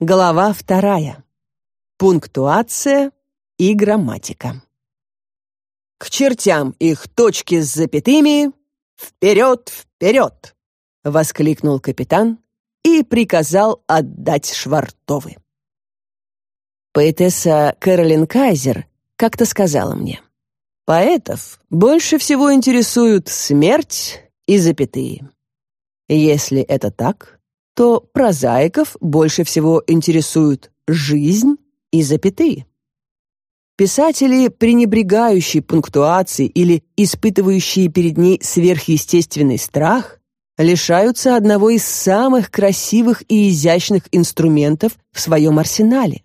Глава вторая. Пунктуация и грамматика. «К чертям их точки с запятыми! Вперед, вперед!» — воскликнул капитан и приказал отдать швартовы. Поэтесса Кэролин Кайзер как-то сказала мне, «Поэтов больше всего интересуют смерть и запятые. Если это так, то прозаиков больше всего интересуют жизнь и запятые. Писатели, пренебрегающие пунктуацией или испытывающие перед ней сверхъестественный страх, лишаются одного из самых красивых и изящных инструментов в своем арсенале.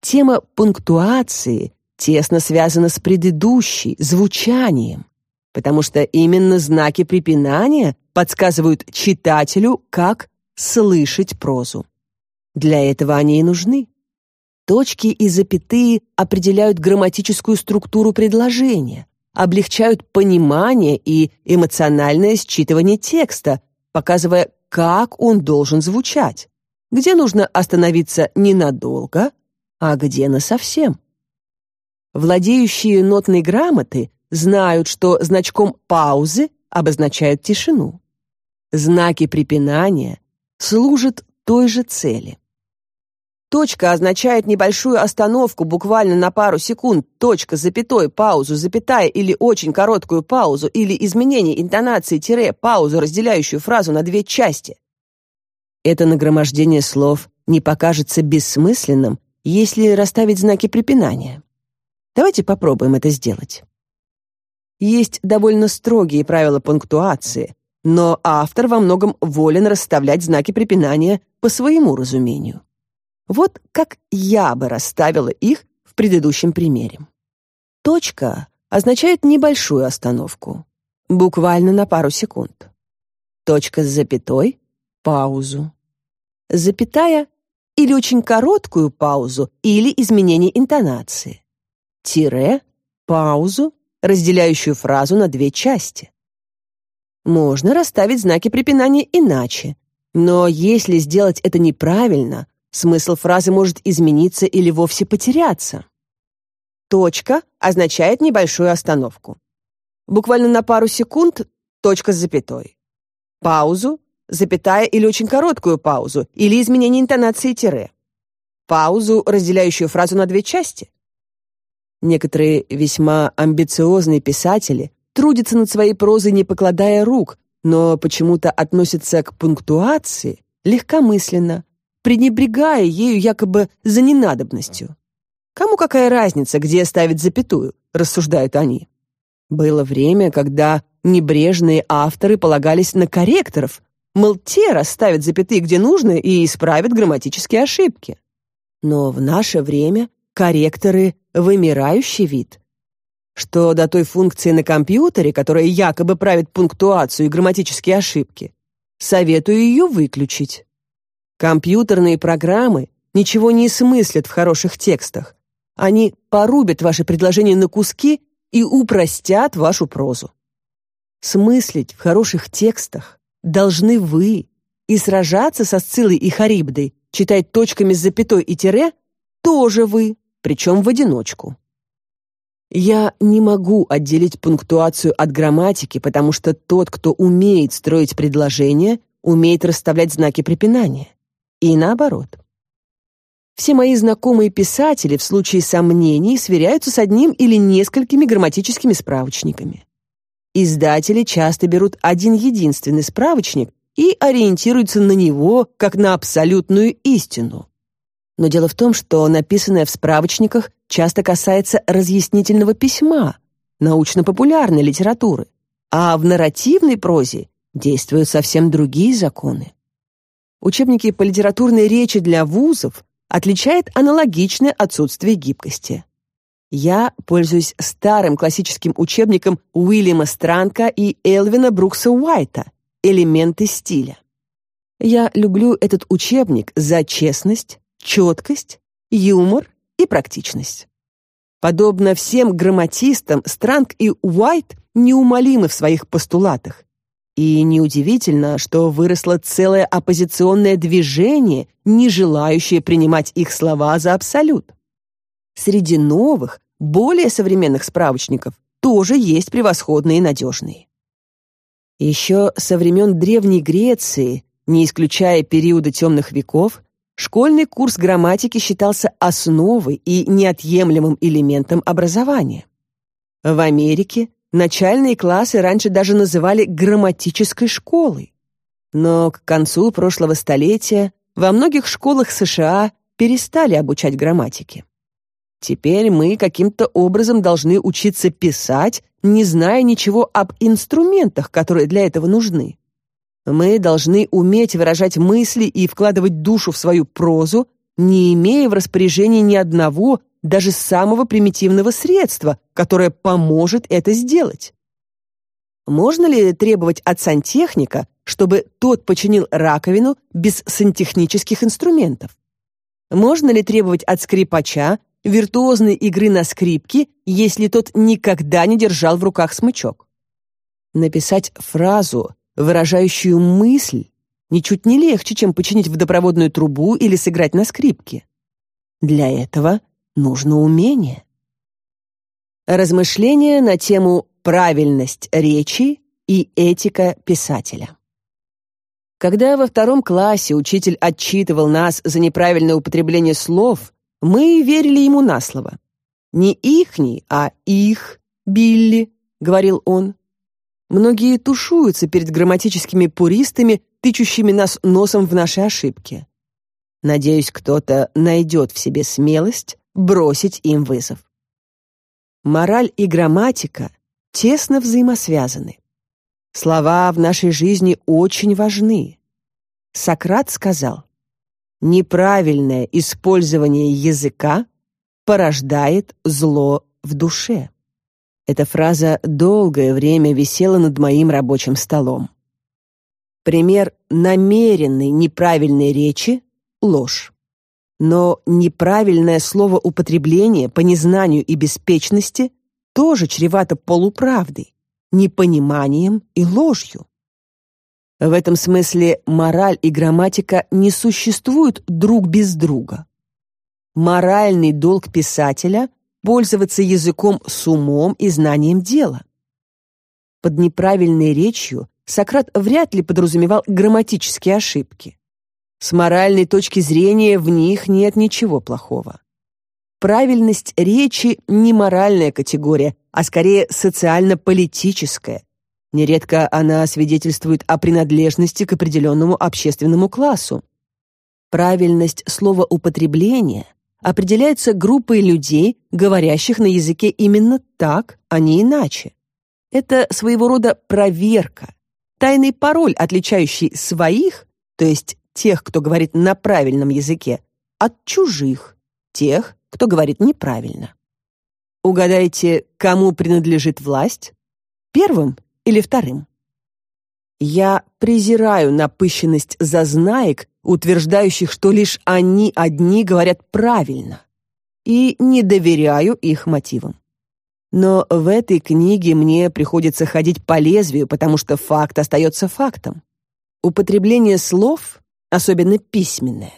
Тема пунктуации тесно связана с предыдущей, звучанием, потому что именно знаки препинания подсказывают читателю, как слышать прозу. Для этого они и нужны. Точки и запятые определяют грамматическую структуру предложения, облегчают понимание и эмоциональное считывание текста, показывая, как он должен звучать, где нужно остановиться ненадолго, а где насовсем. Владеющие нотной грамоты знают, что значком паузы обозначают тишину. Знаки препинания служит той же цели. Точка означает небольшую остановку буквально на пару секунд, точка, запятой, паузу, запятая или очень короткую паузу, или изменение интонации тире, паузу, разделяющую фразу на две части. Это нагромождение слов не покажется бессмысленным, если расставить знаки препинания. Давайте попробуем это сделать. Есть довольно строгие правила пунктуации, но автор во многом волен расставлять знаки препинания по своему разумению. Вот как я бы расставила их в предыдущем примере. Точка означает небольшую остановку, буквально на пару секунд. Точка с запятой — паузу. Запятая или очень короткую паузу, или изменение интонации. Тире — паузу, разделяющую фразу на две части. Можно расставить знаки препинания иначе. Но если сделать это неправильно, смысл фразы может измениться или вовсе потеряться. Точка означает небольшую остановку. Буквально на пару секунд точка с запятой. Паузу, запятая или очень короткую паузу, или изменение интонации тире. Паузу, разделяющую фразу на две части. Некоторые весьма амбициозные писатели трудится над своей прозой, не покладая рук, но почему-то относится к пунктуации легкомысленно, пренебрегая ею якобы за ненадобностью. Кому какая разница, где ставить запятую, рассуждают они. Было время, когда небрежные авторы полагались на корректоров, мол, те расставят запятые где нужно и исправят грамматические ошибки. Но в наше время корректоры — вымирающий вид — что до той функции на компьютере, которая якобы правит пунктуацию и грамматические ошибки, советую ее выключить. Компьютерные программы ничего не смыслят в хороших текстах. Они порубят ваши предложения на куски и упростят вашу прозу. Смыслить в хороших текстах должны вы, и сражаться со Сциллой и Харибдой, читать точками с запятой и тире, тоже вы, причем в одиночку. Я не могу отделить пунктуацию от грамматики, потому что тот, кто умеет строить предложения, умеет расставлять знаки препинания. И наоборот. Все мои знакомые писатели в случае сомнений сверяются с одним или несколькими грамматическими справочниками. Издатели часто берут один единственный справочник и ориентируются на него как на абсолютную истину. Но дело в том, что написанное в справочниках часто касается разъяснительного письма, научно-популярной литературы, а в нарративной прозе действуют совсем другие законы. Учебники по литературной речи для вузов отличает аналогичное отсутствие гибкости. Я пользуюсь старым классическим учебником Уильяма Странка и Элвина Брукса Уайта «Элементы стиля». Я люблю этот учебник за честность, четкость, юмор и практичность. Подобно всем грамматистам, Странг и Уайт неумолимы в своих постулатах. И неудивительно, что выросло целое оппозиционное движение, не желающее принимать их слова за абсолют. Среди новых, более современных справочников тоже есть превосходные и надежные. Еще со времен Древней Греции, не исключая периода темных веков, школьный курс грамматики считался основой и неотъемлемым элементом образования. В Америке начальные классы раньше даже называли грамматической школой. Но к концу прошлого столетия во многих школах США перестали обучать грамматике. Теперь мы каким-то образом должны учиться писать, не зная ничего об инструментах, которые для этого нужны. Мы должны уметь выражать мысли и вкладывать душу в свою прозу, не имея в распоряжении ни одного, даже самого примитивного средства, которое поможет это сделать. Можно ли требовать от сантехника, чтобы тот починил раковину без сантехнических инструментов? Можно ли требовать от скрипача, виртуозной игры на скрипке, если тот никогда не держал в руках смычок. Написать фразу, выражающую мысль, ничуть не легче, чем починить водопроводную трубу или сыграть на скрипке. Для этого нужно умение. Размышления на тему «правильность речи» и «этика писателя». Когда во втором классе учитель отчитывал нас за неправильное употребление слов, мы верили ему на слово. «Не ихний, а их, Билли», — говорил он. Многие тушуются перед грамматическими пуристами, тычущими нас носом в наши ошибки. Надеюсь, кто-то найдет в себе смелость бросить им вызов. Мораль и грамматика тесно взаимосвязаны. Слова в нашей жизни очень важны. Сократ сказал, Неправильное использование языка порождает зло в душе. Эта фраза долгое время висела над моим рабочим столом. Пример намеренной неправильной речи — ложь. Но неправильное словоупотребление по незнанию и беспечности тоже чревато полуправдой, непониманием и ложью. В этом смысле мораль и грамматика не существуют друг без друга. Моральный долг писателя — пользоваться языком с умом и знанием дела. Под неправильной речью Сократ вряд ли подразумевал грамматические ошибки. С моральной точки зрения в них нет ничего плохого. Правильность речи не моральная категория, а скорее социально-политическая, Нередко она свидетельствует о принадлежности к определенному общественному классу. Правильность слова употребления определяется группой людей, говорящих на языке именно так, а не иначе. Это своего рода проверка, тайный пароль, отличающий своих, то есть тех, кто говорит на правильном языке, от чужих, тех, кто говорит неправильно. Угадайте, кому принадлежит власть? Первым или вторым. Я презираю напыщенность зазнаек, утверждающих, что лишь они одни говорят правильно, и не доверяю их мотивам. Но в этой книге мне приходится ходить по лезвию, потому что факт остается фактом. Употребление слов, особенно письменное,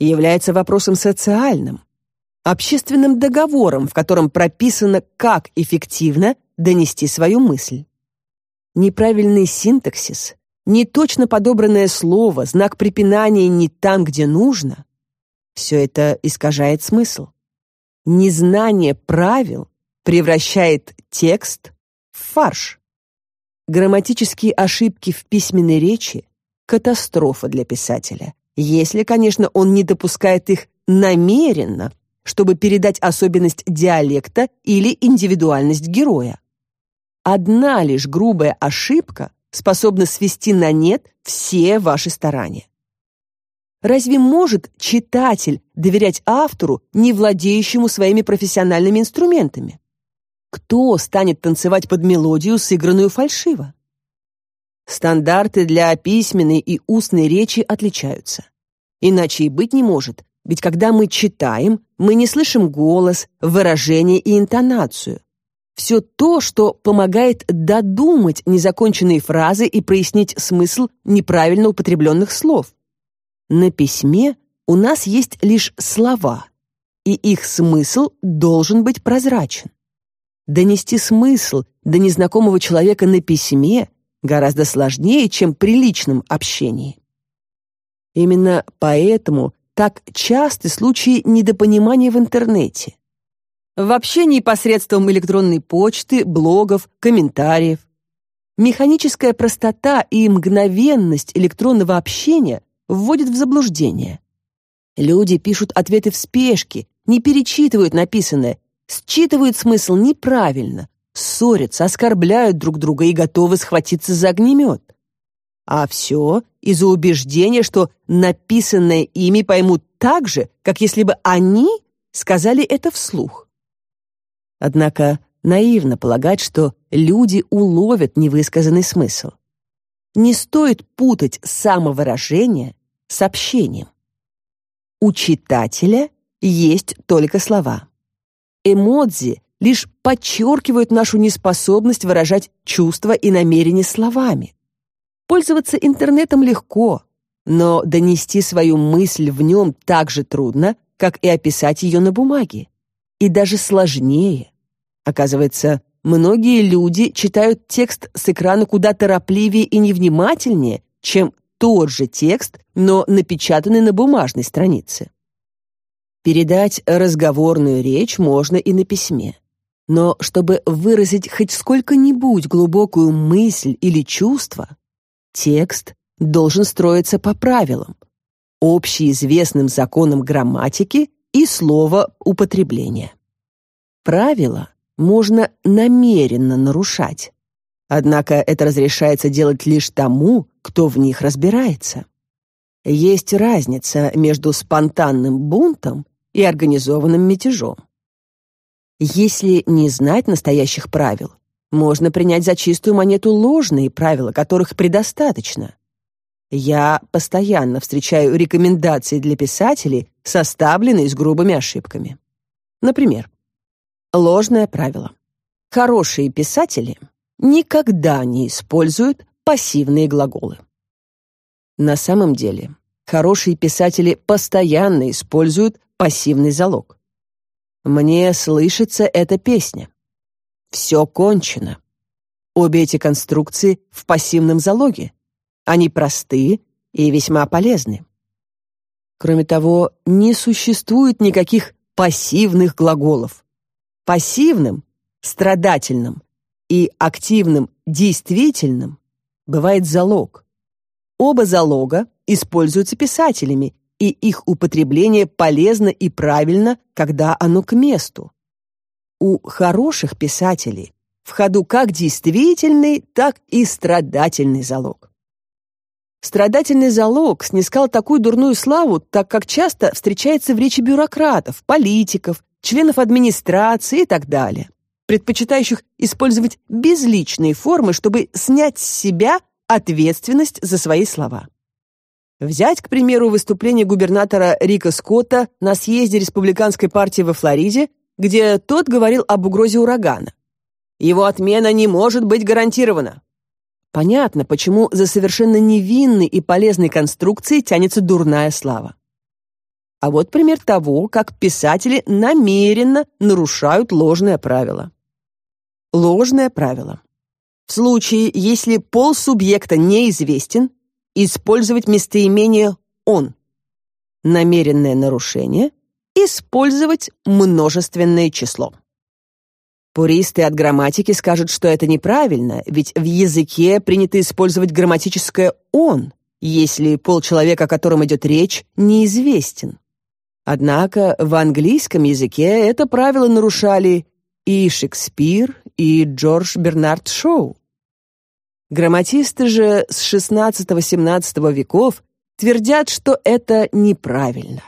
является вопросом социальным, общественным договором, в котором прописано, как эффективно донести свою мысль неправильный синтаксис, неточно подобранное слово, знак препинания не там, где нужно — все это искажает смысл. Незнание правил превращает текст в фарш. Грамматические ошибки в письменной речи — катастрофа для писателя, если, конечно, он не допускает их намеренно, чтобы передать особенность диалекта или индивидуальность героя. Одна лишь грубая ошибка способна свести на нет все ваши старания. Разве может читатель доверять автору, не владеющему своими профессиональными инструментами? Кто станет танцевать под мелодию, сыгранную фальшиво? Стандарты для письменной и устной речи отличаются. Иначе и быть не может, ведь когда мы читаем, мы не слышим голос, выражение и интонацию. Все то, что помогает додумать незаконченные фразы и прояснить смысл неправильно употребленных слов. На письме у нас есть лишь слова, и их смысл должен быть прозрачен. Донести смысл до незнакомого человека на письме гораздо сложнее, чем при личном общении. Именно поэтому так часты случаи недопонимания в интернете. В общении посредством электронной почты, блогов, комментариев. Механическая простота и мгновенность электронного общения вводят в заблуждение. Люди пишут ответы в спешке, не перечитывают написанное, считывают смысл неправильно, ссорятся, оскорбляют друг друга и готовы схватиться за огнемет. А все из-за убеждения, что написанное ими поймут так же, как если бы они сказали это вслух. Однако наивно полагать, что люди уловят невысказанный смысл. Не стоит путать самовыражение с общением. У читателя есть только слова. Эмодзи лишь подчеркивают нашу неспособность выражать чувства и намерения словами. Пользоваться интернетом легко, но донести свою мысль в нем так же трудно, как и описать ее на бумаге. И даже сложнее. Оказывается, многие люди читают текст с экрана куда торопливее и невнимательнее, чем тот же текст, но напечатанный на бумажной странице. Передать разговорную речь можно и на письме. Но чтобы выразить хоть сколько-нибудь глубокую мысль или чувство, текст должен строиться по правилам, общеизвестным законам грамматики и слова употребления. Правила можно намеренно нарушать. Однако это разрешается делать лишь тому, кто в них разбирается. Есть разница между спонтанным бунтом и организованным мятежом. Если не знать настоящих правил, можно принять за чистую монету ложные правила, которых предостаточно. Я постоянно встречаю рекомендации для писателей, составленные с грубыми ошибками. Например, Ложное правило. Хорошие писатели никогда не используют пассивные глаголы. На самом деле, хорошие писатели постоянно используют пассивный залог. Мне слышится эта песня. Все кончено. Обе эти конструкции в пассивном залоге. Они просты и весьма полезны. Кроме того, не существует никаких пассивных глаголов пассивным — страдательным и активным — действительным бывает залог. Оба залога используются писателями, и их употребление полезно и правильно, когда оно к месту. У хороших писателей в ходу как действительный, так и страдательный залог. Страдательный залог снискал такую дурную славу, так как часто встречается в речи бюрократов, политиков, членов администрации и так далее, предпочитающих использовать безличные формы, чтобы снять с себя ответственность за свои слова. Взять, к примеру, выступление губернатора Рика Скотта на съезде республиканской партии во Флориде, где тот говорил об угрозе урагана. Его отмена не может быть гарантирована. Понятно, почему за совершенно невинной и полезной конструкцией тянется дурная слава. А вот пример того, как писатели намеренно нарушают ложное правило. Ложное правило. В случае, если пол субъекта неизвестен, использовать местоимение «он». Намеренное нарушение – использовать множественное число. Пуристы от грамматики скажут, что это неправильно, ведь в языке принято использовать грамматическое «он», если пол человека, о котором идет речь, неизвестен. Однако в английском языке это правило нарушали и Шекспир, и Джордж Бернард Шоу. Грамматисты же с XVI-XVII веков твердят, что это неправильно.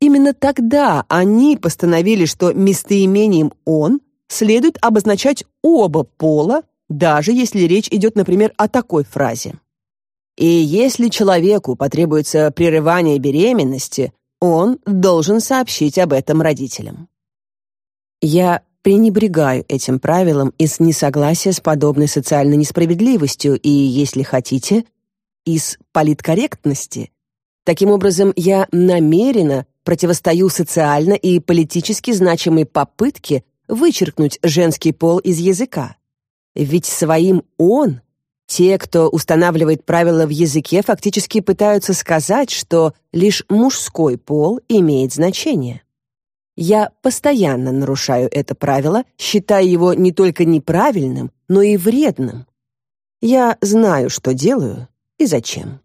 Именно тогда они постановили, что местоимением «он» следует обозначать оба пола, даже если речь идет, например, о такой фразе. И если человеку потребуется прерывание беременности, он должен сообщить об этом родителям. Я пренебрегаю этим правилом из несогласия с подобной социальной несправедливостью и, если хотите, из политкорректности. Таким образом, я намеренно противостою социально и политически значимой попытке вычеркнуть женский пол из языка. Ведь своим «он» те, кто устанавливает правила в языке, фактически пытаются сказать, что лишь мужской пол имеет значение. Я постоянно нарушаю это правило, считая его не только неправильным, но и вредным. Я знаю, что делаю и зачем.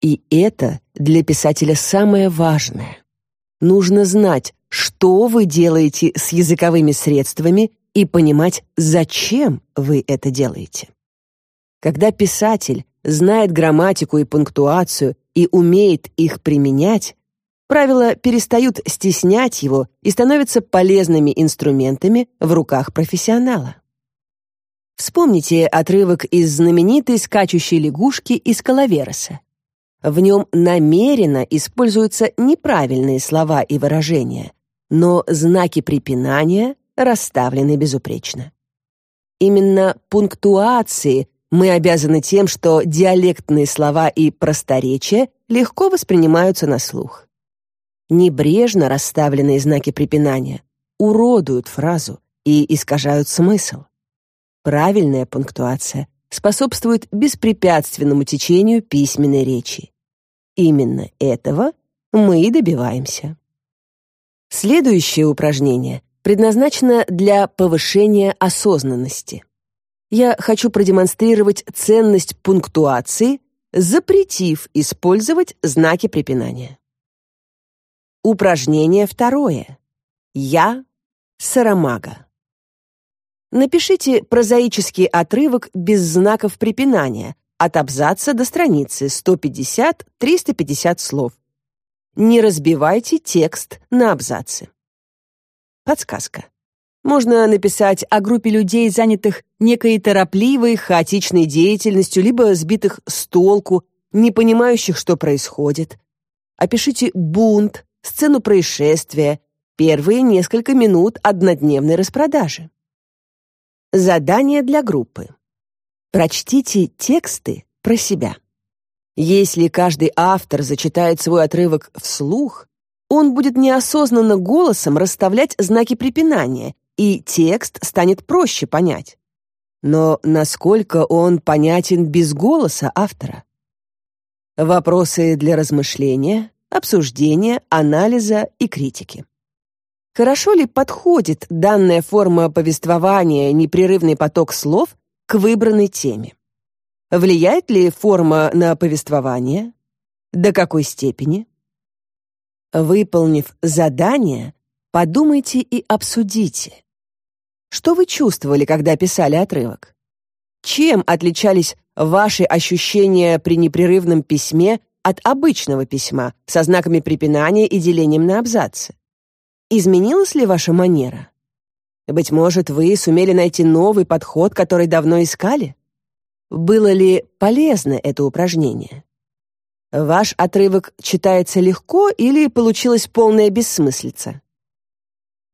И это для писателя самое важное. Нужно знать, что вы делаете с языковыми средствами и понимать, зачем вы это делаете. Когда писатель знает грамматику и пунктуацию и умеет их применять, правила перестают стеснять его и становятся полезными инструментами в руках профессионала. Вспомните отрывок из знаменитой скачущей лягушки из Калавероса. В нем намеренно используются неправильные слова и выражения, но знаки препинания расставлены безупречно. Именно пунктуации мы обязаны тем, что диалектные слова и просторечия легко воспринимаются на слух. Небрежно расставленные знаки препинания уродуют фразу и искажают смысл. Правильная пунктуация способствует беспрепятственному течению письменной речи. Именно этого мы и добиваемся. Следующее упражнение предназначено для повышения осознанности. Я хочу продемонстрировать ценность пунктуации, запретив использовать знаки препинания. Упражнение второе. Я Сарамага. Напишите прозаический отрывок без знаков препинания от абзаца до страницы 150-350 слов. Не разбивайте текст на абзацы. Подсказка. Можно написать о группе людей, занятых некой торопливой, хаотичной деятельностью, либо сбитых с толку, не понимающих, что происходит. Опишите бунт, сцену происшествия, первые несколько минут однодневной распродажи. Задание для группы. Прочтите тексты про себя. Если каждый автор зачитает свой отрывок вслух, он будет неосознанно голосом расставлять знаки препинания, и текст станет проще понять. Но насколько он понятен без голоса автора? Вопросы для размышления, обсуждения, анализа и критики. Хорошо ли подходит данная форма повествования, непрерывный поток слов, к выбранной теме? Влияет ли форма на повествование? До какой степени? Выполнив задание, подумайте и обсудите. Что вы чувствовали, когда писали отрывок? Чем отличались ваши ощущения при непрерывном письме от обычного письма со знаками препинания и делением на абзацы? Изменилась ли ваша манера? Быть может, вы сумели найти новый подход, который давно искали? Было ли полезно это упражнение? Ваш отрывок читается легко или получилась полная бессмыслица?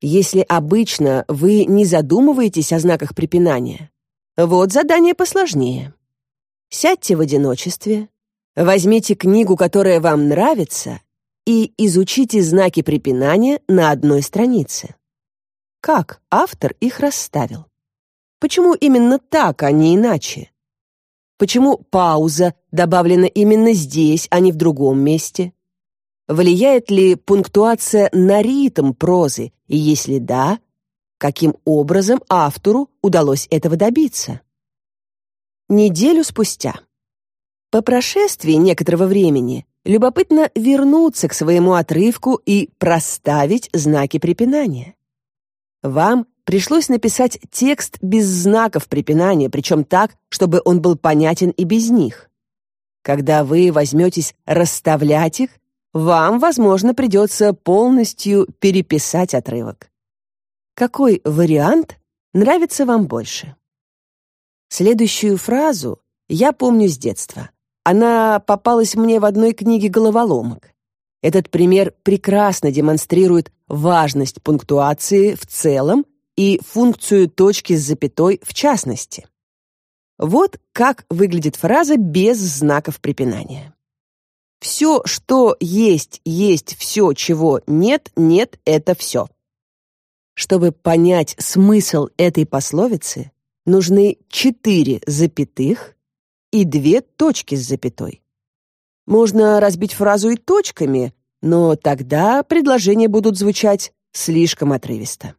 Если обычно вы не задумываетесь о знаках препинания, вот задание посложнее. Сядьте в одиночестве, возьмите книгу, которая вам нравится, и изучите знаки препинания на одной странице. Как автор их расставил? Почему именно так, а не иначе? Почему пауза добавлена именно здесь, а не в другом месте? Влияет ли пунктуация на ритм прозы, и если да, каким образом автору удалось этого добиться? Неделю спустя. По прошествии некоторого времени любопытно вернуться к своему отрывку и проставить знаки препинания. Вам пришлось написать текст без знаков препинания, причем так, чтобы он был понятен и без них. Когда вы возьметесь расставлять их, вам, возможно, придется полностью переписать отрывок. Какой вариант нравится вам больше? Следующую фразу я помню с детства. Она попалась мне в одной книге головоломок. Этот пример прекрасно демонстрирует важность пунктуации в целом и функцию точки с запятой в частности. Вот как выглядит фраза без знаков препинания. Все, что есть, есть все, чего нет, нет, это все. Чтобы понять смысл этой пословицы, нужны четыре запятых и две точки с запятой. Можно разбить фразу и точками, но тогда предложения будут звучать слишком отрывисто.